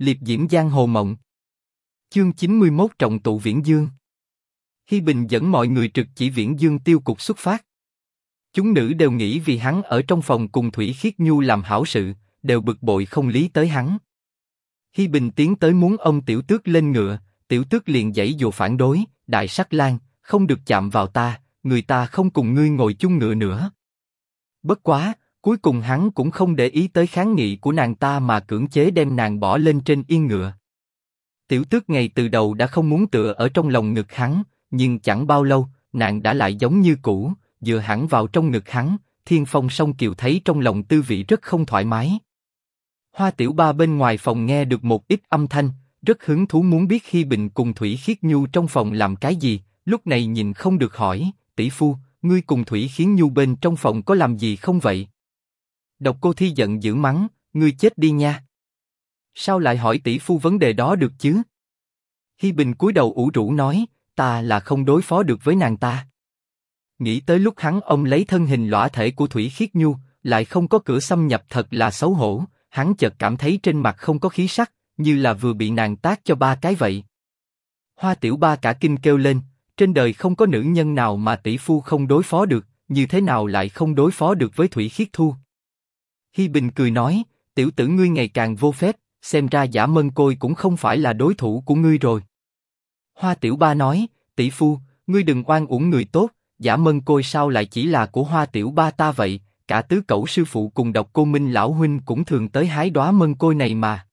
liệp diễm giang hồ mộng. Chương 91 trọng tụ Viễn Dương. Hi Bình dẫn mọi người trực chỉ Viễn Dương tiêu cục xuất phát. Chúng nữ đều nghĩ vì hắn ở trong phòng cùng Thủy Khiết Nhu làm hảo sự, đều bực bội không lý tới hắn. Hi Bình tiến tới muốn ông Tiểu Tước lên ngựa, Tiểu Tước liền dãy dù phản đối, Đại Sắc Lang, không được chạm vào ta, người ta không cùng ngươi ngồi chung ngựa nữa. Bất quá, cuối cùng hắn cũng không để ý tới kháng nghị của nàng ta mà cưỡng chế đem nàng bỏ lên trên yên ngựa. Tiểu Tước ngày từ đầu đã không muốn tựa ở trong lòng ngực hắn, nhưng chẳng bao lâu, nàng đã lại giống như cũ, dựa hẳn vào trong ngực hắn. Thiên Phong song kiều thấy trong lòng tư vị rất không thoải mái. Hoa Tiểu Ba bên ngoài phòng nghe được một ít âm thanh, rất hứng thú muốn biết khi Bình cùng Thủy Khiết Nhu trong phòng làm cái gì. Lúc này nhìn không được hỏi, tỷ phu, ngươi cùng Thủy Khiến Nhu bên trong phòng có làm gì không vậy? Độc Cô Thi giận dữ mắng, ngươi chết đi nha. Sao lại hỏi tỷ phu vấn đề đó được chứ? Hi Bình cúi đầu ủ rũ nói, ta là không đối phó được với nàng ta. Nghĩ tới lúc hắn ông lấy thân hình lõa thể của Thủy Khiết Nhu, lại không có cửa xâm nhập thật là xấu hổ, hắn chợt cảm thấy trên mặt không có khí sắc, như là vừa bị nàng tác cho ba cái vậy. Hoa Tiểu Ba cả kinh kêu lên, trên đời không có nữ nhân nào mà tỷ phu không đối phó được, như thế nào lại không đối phó được với Thủy Khiết Thu? Hi Bình cười nói, tiểu tử ngươi ngày càng vô phép, xem ra giả mân côi cũng không phải là đối thủ của ngươi rồi. Hoa Tiểu Ba nói, tỷ phu, ngươi đừng oan uổng người tốt, giả mân côi sao lại chỉ là của Hoa Tiểu Ba ta vậy? Cả tứ cẩu sư phụ cùng độc cô minh lão huynh cũng thường tới hái đóa mân côi này mà.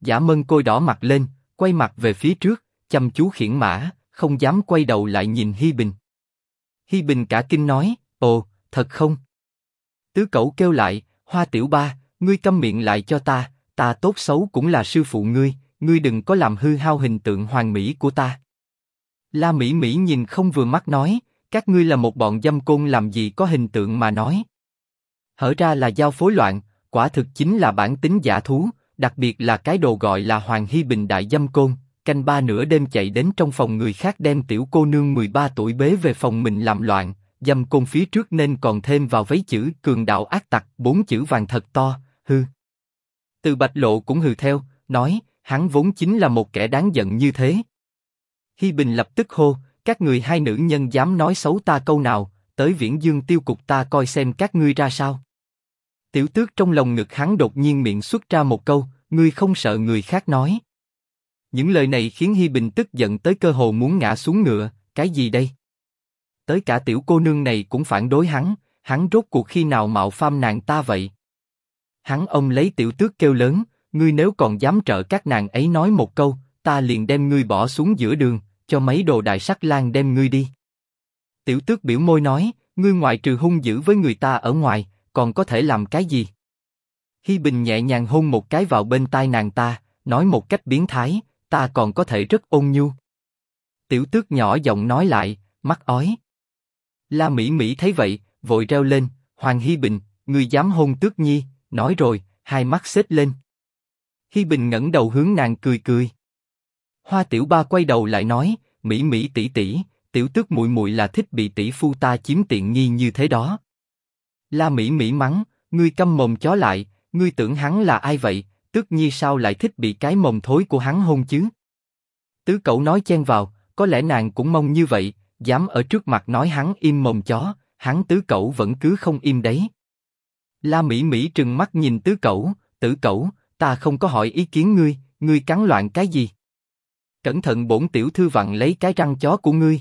Giả mân côi đỏ mặt lên, quay mặt về phía trước, chăm chú khiển mã, không dám quay đầu lại nhìn Hi Bình. Hi Bình cả kinh nói, ồ, thật không? Tứ cẩu kêu lại, Hoa Tiểu Ba, ngươi câm miệng lại cho ta, ta tốt xấu cũng là sư phụ ngươi, ngươi đừng có làm hư hao hình tượng hoàng mỹ của ta. La Mỹ Mỹ nhìn không vừa mắt nói, các ngươi là một bọn dâm côn làm gì có hình tượng mà nói. Hở ra là giao phối loạn, quả thực chính là bản tính giả thú, đặc biệt là cái đồ gọi là Hoàng Hy Bình đại dâm côn, canh ba nửa đêm chạy đến trong phòng người khác đem tiểu cô nương 13 tuổi bế về phòng mình làm loạn, dâm côn phía trước nên còn thêm vào vấy chữ cường đạo ác tặc bốn chữ vàng thật to, hư. Từ bạch lộ cũng hừ theo, nói, hắn vốn chính là một kẻ đáng giận như thế. Hi Bình lập tức hô, các người hai nữ nhân dám nói xấu ta câu nào, tới viễn dương tiêu cục ta coi xem các ngươi ra sao. Tiểu tước trong lòng ngực hắn đột nhiên miệng xuất ra một câu, ngươi không sợ người khác nói. Những lời này khiến Hi Bình tức giận tới cơ hồ muốn ngã xuống ngựa, cái gì đây? Tới cả tiểu cô nương này cũng phản đối hắn, hắn rốt cuộc khi nào mạo pham nàng ta vậy? Hắn ông lấy tiểu tước kêu lớn, ngươi nếu còn dám trợ các nàng ấy nói một câu, ta liền đem ngươi bỏ xuống giữa đường, cho mấy đồ đại sắc lang đem ngươi đi. Tiểu tước biểu môi nói, ngươi ngoại trừ hung dữ với người ta ở ngoài, còn có thể làm cái gì? Hi Bình nhẹ nhàng hôn một cái vào bên tai nàng ta, nói một cách biến thái, ta còn có thể rất ôn nhu. Tiểu tước nhỏ giọng nói lại, mắt ói. La Mỹ Mỹ thấy vậy, vội reo lên, Hoàng Hi Bình, người dám hôn tước nhi, nói rồi, hai mắt xếp lên. Hi Bình ngẩng đầu hướng nàng cười cười. Hoa Tiểu Ba quay đầu lại nói, Mỹ Mỹ tỷ tỷ, tiểu tước muội muội là thích bị tỷ phu ta chiếm tiện nghi như thế đó. La Mỹ Mỹ mắng, ngươi câm mồm chó lại, ngươi tưởng hắn là ai vậy? Tước Nhi sao lại thích bị cái mồm thối của hắn hôn chứ? Tứ Cẩu nói chen vào, có lẽ nàng cũng mong như vậy, dám ở trước mặt nói hắn im mồm chó, hắn Tứ Cẩu vẫn cứ không im đấy. La Mỹ Mỹ trừng mắt nhìn Tứ Cẩu, Tử Cẩu, ta không có hỏi ý kiến ngươi, ngươi cắn loạn cái gì? Cẩn thận bổn tiểu thư vặn lấy cái răng chó của ngươi.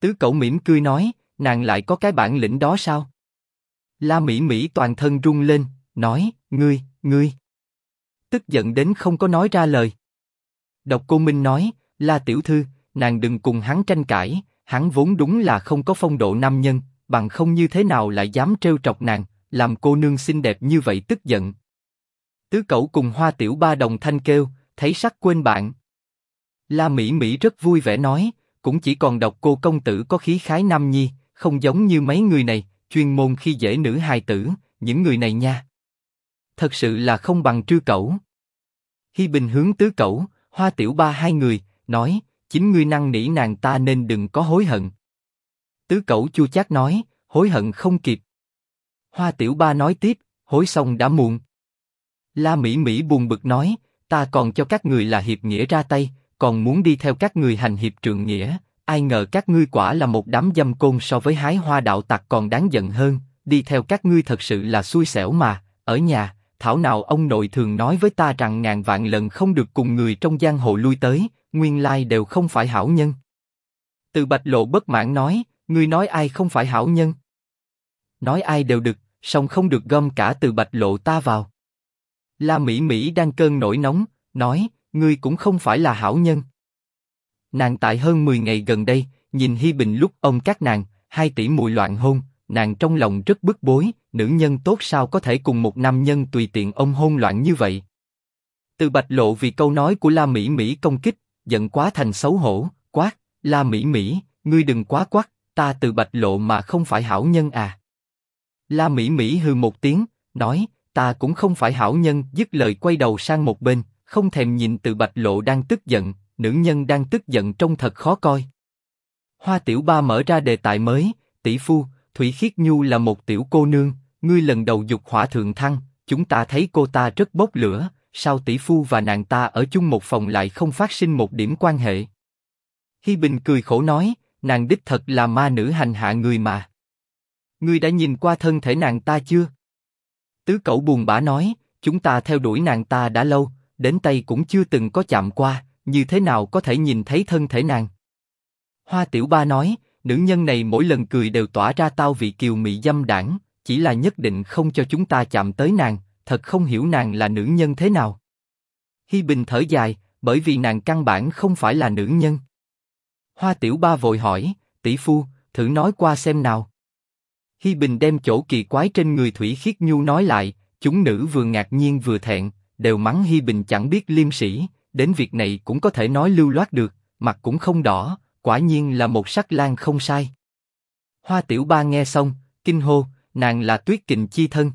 Tứ Cẩu mỉm cười nói, nàng lại có cái bản lĩnh đó sao? La Mỹ Mỹ toàn thân run lên, nói, ngươi, ngươi. Tức giận đến không có nói ra lời. Độc Cô Minh nói, La Tiểu Thư, nàng đừng cùng hắn tranh cãi, hắn vốn đúng là không có phong độ nam nhân, bằng không như thế nào lại dám trêu chọc nàng, làm cô nương xinh đẹp như vậy tức giận. Tứ Cẩu cùng Hoa Tiểu Ba đồng thanh kêu, thấy sắc quên bạn. La Mỹ Mỹ rất vui vẻ nói, cũng chỉ còn độc cô công tử có khí khái nam nhi, không giống như mấy người này, chuyên môn khi dễ nữ hài tử, những người này nha. Thật sự là không bằng trư cẩu. Hi Bình hướng tứ cẩu, hoa tiểu ba hai người, nói, chính ngươi năng nỉ nàng ta nên đừng có hối hận. Tứ cẩu chua chát nói, hối hận không kịp. Hoa tiểu ba nói tiếp, hối xong đã muộn. La Mỹ Mỹ buồn bực nói, ta còn cho các người là hiệp nghĩa ra tay, còn muốn đi theo các người hành hiệp trượng nghĩa, ai ngờ các ngươi quả là một đám dâm côn so với hái hoa đạo tặc còn đáng giận hơn, đi theo các ngươi thật sự là xui xẻo mà, ở nhà, thảo nào ông nội thường nói với ta rằng ngàn vạn lần không được cùng người trong giang hồ lui tới, nguyên lai đều không phải hảo nhân. Từ bạch lộ bất mãn nói, ngươi nói ai không phải hảo nhân? Nói ai đều được, song không được gom cả từ bạch lộ ta vào. La Mỹ Mỹ đang cơn nổi nóng, nói, ngươi cũng không phải là hảo nhân. Nàng tại hơn 10 ngày gần đây, nhìn Hi Bình lúc ông các nàng, hai tỷ muội loạn hôn, nàng trong lòng rất bức bối, nữ nhân tốt sao có thể cùng một nam nhân tùy tiện ông hôn loạn như vậy. Từ bạch lộ vì câu nói của La Mỹ Mỹ công kích, giận quá thành xấu hổ, quát, La Mỹ Mỹ, ngươi đừng quá quát, ta từ bạch lộ mà không phải hảo nhân à. La Mỹ Mỹ hừ một tiếng, nói, ta cũng không phải hảo nhân, dứt lời quay đầu sang một bên, không thèm nhìn từ bạch lộ đang tức giận, nữ nhân đang tức giận trông thật khó coi. Hoa Tiểu Ba mở ra đề tài mới, tỷ phu, Thủy Khiết Nhu là một tiểu cô nương, ngươi lần đầu dục hỏa thượng thăng, chúng ta thấy cô ta rất bốc lửa, sao tỷ phu và nàng ta ở chung một phòng lại không phát sinh một điểm quan hệ? Hi Bình cười khổ nói, nàng đích thật là ma nữ hành hạ người mà. Ngươi đã nhìn qua thân thể nàng ta chưa? Tứ cậu buồn bã nói, chúng ta theo đuổi nàng ta đã lâu, đến tay cũng chưa từng có chạm qua, như thế nào có thể nhìn thấy thân thể nàng? Hoa Tiểu Ba nói, nữ nhân này mỗi lần cười đều tỏa ra tao vị kiều mị dâm đảng, chỉ là nhất định không cho chúng ta chạm tới nàng, thật không hiểu nàng là nữ nhân thế nào. Hi Bình thở dài, bởi vì nàng căn bản không phải là nữ nhân. Hoa Tiểu Ba vội hỏi, tỷ phu, thử nói qua xem nào. Hi Bình đem chỗ kỳ quái trên người Thủy Khiết Nhu nói lại, chúng nữ vừa ngạc nhiên vừa thẹn, đều mắng Hi Bình chẳng biết liêm sĩ, đến việc này cũng có thể nói lưu loát được, mặt cũng không đỏ, quả nhiên là một sắc lang không sai. Hoa Tiểu Ba nghe xong, kinh hô, nàng là Tuyết Kình chi thân.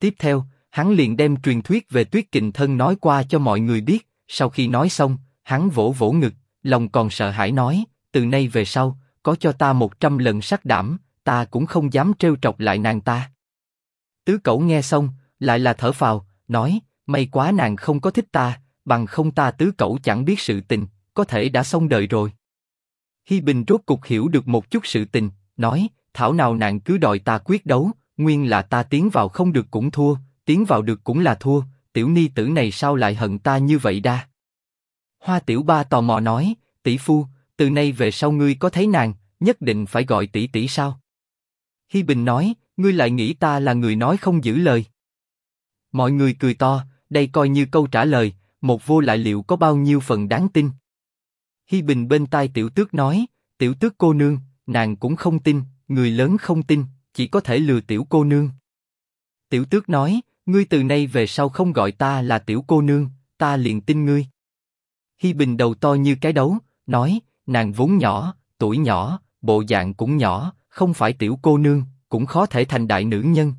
Tiếp theo, hắn liền đem truyền thuyết về Tuyết Kình thân nói qua cho mọi người biết. Sau khi nói xong, hắn vỗ vỗ ngực, lòng còn sợ hãi nói: từ nay về sau, có cho ta một trăm lần sắc đảm, ta cũng không dám trêu trọc lại nàng ta. Tứ Cẩu nghe xong, lại là thở phào, nói: may quá nàng không có thích ta, bằng không ta Tứ Cẩu chẳng biết sự tình, có thể đã xong đời rồi. Hi Bình rốt cục hiểu được một chút sự tình, nói: thảo nào nàng cứ đòi ta quyết đấu, nguyên là ta tiến vào không được cũng thua, tiến vào được cũng là thua, tiểu ni tử này sao lại hận ta như vậy đa? Hoa Tiểu Ba tò mò nói, tỷ phu, từ nay về sau ngươi có thấy nàng, nhất định phải gọi tỷ tỷ sao? Hi Bình nói, ngươi lại nghĩ ta là người nói không giữ lời. Mọi người cười to, đây coi như câu trả lời, một vô lại liệu có bao nhiêu phần đáng tin. Hi Bình bên tai Tiểu Tước nói, Tiểu Tước cô nương, nàng cũng không tin, người lớn không tin, chỉ có thể lừa Tiểu cô nương. Tiểu Tước nói, ngươi từ nay về sau không gọi ta là Tiểu cô nương, ta liền tin ngươi. Hi Bình đầu to như cái đấu, nói, nàng vốn nhỏ, tuổi nhỏ, bộ dạng cũng nhỏ, không phải tiểu cô nương, cũng khó thể thành đại nữ nhân.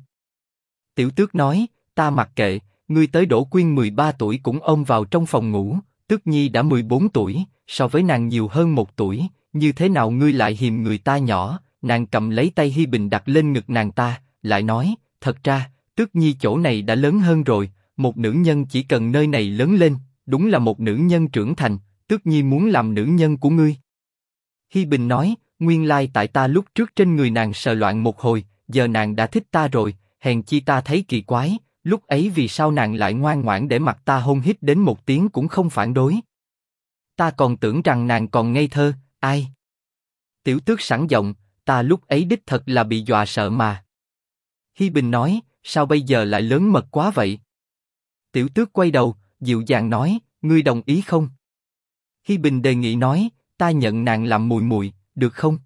Tiểu Tước nói, ta mặc kệ, ngươi tới đổ Quyên 13 tuổi cũng ôm vào trong phòng ngủ, Tước Nhi đã 14 tuổi, so với nàng nhiều hơn một tuổi, như thế nào ngươi lại hiềm người ta nhỏ? Nàng cầm lấy tay Hi Bình đặt lên ngực nàng ta, lại nói, thật ra, Tước Nhi chỗ này đã lớn hơn rồi, một nữ nhân chỉ cần nơi này lớn lên, đúng là một nữ nhân trưởng thành, Tước Nhi muốn làm nữ nhân của ngươi. Hi Bình nói, nguyên lai tại ta lúc trước trên người nàng sờ loạn một hồi, giờ nàng đã thích ta rồi, hèn chi ta thấy kỳ quái, lúc ấy vì sao nàng lại ngoan ngoãn để mặt ta hôn hít đến một tiếng cũng không phản đối. Ta còn tưởng rằng nàng còn ngây thơ, ai? Tiểu tước sẵn giọng, ta lúc ấy đích thật là bị dọa sợ mà. Hi Bình nói, sao bây giờ lại lớn mật quá vậy? Tiểu tước quay đầu, dịu dàng nói, ngươi đồng ý không? Hi Bình đề nghị nói, ta nhận nàng làm mùi mùi, được không?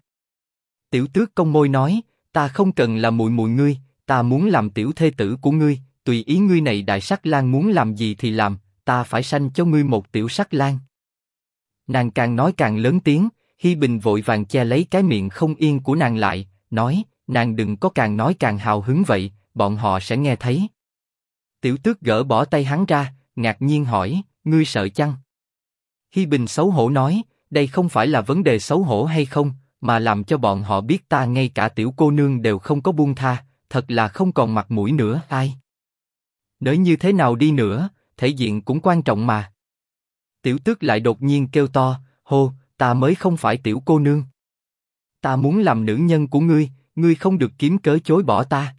Tiểu tước công môi nói, ta không cần là mùi mùi ngươi, ta muốn làm tiểu thê tử của ngươi, tùy ý ngươi này đại sắc lang muốn làm gì thì làm, ta phải sanh cho ngươi một tiểu sắc lang. Nàng càng nói càng lớn tiếng, Hi Bình vội vàng che lấy cái miệng không yên của nàng lại, nói, nàng đừng có càng nói càng hào hứng vậy, bọn họ sẽ nghe thấy. Tiểu Tước gỡ bỏ tay hắn ra, ngạc nhiên hỏi, ngươi sợ chăng? Hi Bình xấu hổ nói, đây không phải là vấn đề xấu hổ hay không, mà làm cho bọn họ biết ta ngay cả tiểu cô nương đều không có buông tha, thật là không còn mặt mũi nữa ai. Nếu như thế nào đi nữa, thể diện cũng quan trọng mà. Tiểu tước lại đột nhiên kêu to, hô, ta mới không phải tiểu cô nương. Ta muốn làm nữ nhân của ngươi, ngươi không được kiếm cớ chối bỏ ta.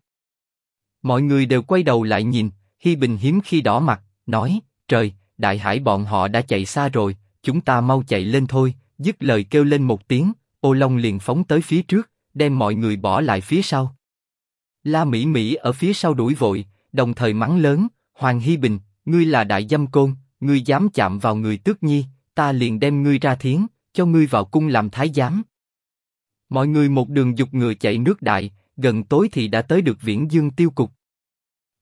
Mọi người đều quay đầu lại nhìn, Hi Bình hiếm khi đỏ mặt, nói, trời, đại hải bọn họ đã chạy xa rồi, chúng ta mau chạy lên thôi. Dứt lời kêu lên một tiếng, ô long liền phóng tới phía trước, đem mọi người bỏ lại phía sau. La Mỹ Mỹ ở phía sau đuổi vội, đồng thời mắng lớn, Hoàng Hi Bình, ngươi là đại dâm côn, ngươi dám chạm vào người tước nhi, ta liền đem ngươi ra thiến, cho ngươi vào cung làm thái giám. Mọi người một đường dục ngựa chạy nước đại, gần tối thì đã tới được Viễn Dương Tiêu Cục.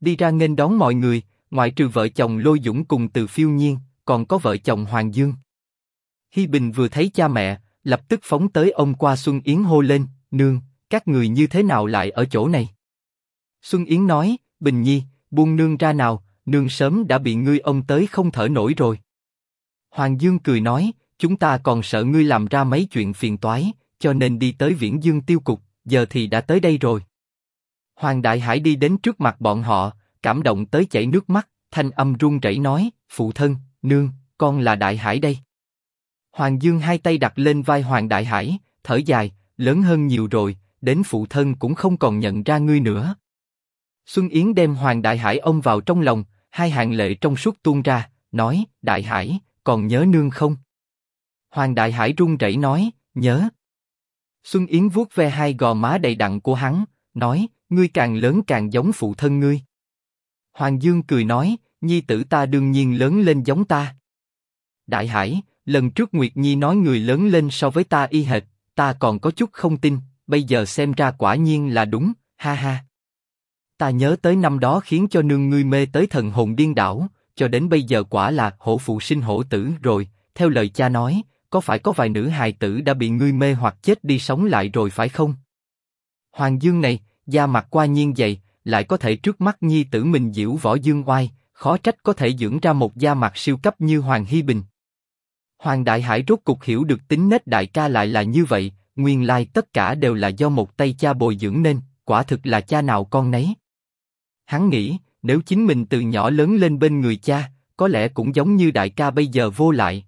Đi ra nghênh đón mọi người, ngoại trừ vợ chồng Lôi Dũng cùng Từ Phiêu Nhiên, còn có vợ chồng Hoàng Dương. Hi Bình vừa thấy cha mẹ, lập tức phóng tới ông qua Xuân Yến hô lên, nương, các người như thế nào lại ở chỗ này? Xuân Yến nói, Bình Nhi, buông nương ra nào, nương sớm đã bị ngươi ông tới không thở nổi rồi. Hoàng Dương cười nói, chúng ta còn sợ ngươi làm ra mấy chuyện phiền toái, cho nên đi tới Viễn Dương tiêu cục, giờ thì đã tới đây rồi. Hoàng Đại Hải đi đến trước mặt bọn họ, cảm động tới chảy nước mắt, thanh âm run rẩy nói, phụ thân, nương, con là Đại Hải đây. Hoàng Dương hai tay đặt lên vai Hoàng Đại Hải, thở dài, lớn hơn nhiều rồi, đến phụ thân cũng không còn nhận ra ngươi nữa. Xuân Yến đem Hoàng Đại Hải ôm vào trong lòng, hai hàng lệ trong suốt tuôn ra, nói, Đại Hải, còn nhớ nương không? Hoàng Đại Hải run rẩy nói, nhớ. Xuân Yến vuốt ve hai gò má đầy đặn của hắn, nói, ngươi càng lớn càng giống phụ thân ngươi. Hoàng Dương cười nói, nhi tử ta đương nhiên lớn lên giống ta. Đại Hải, lần trước Nguyệt Nhi nói người lớn lên so với ta y hệt, ta còn có chút không tin, bây giờ xem ra quả nhiên là đúng, ha ha. Ta nhớ tới năm đó khiến cho nương ngươi mê tới thần hồn điên đảo, cho đến bây giờ quả là hổ phụ sinh hổ tử rồi. Theo lời cha nói, có phải có vài nữ hài tử đã bị ngươi mê hoặc chết đi sống lại rồi phải không? Hoàng Dương này, da mặt qua nhiên dày, lại có thể trước mắt nhi tử mình diễu võ dương oai, khó trách có thể dưỡng ra một da mặt siêu cấp như Hoàng Hy Bình. Hoàng Đại Hải rốt cục hiểu được tính nết đại ca lại là như vậy, nguyên lai tất cả đều là do một tay cha bồi dưỡng nên, quả thực là cha nào con nấy. Hắn nghĩ, nếu chính mình từ nhỏ lớn lên bên người cha, có lẽ cũng giống như đại ca bây giờ vô lại,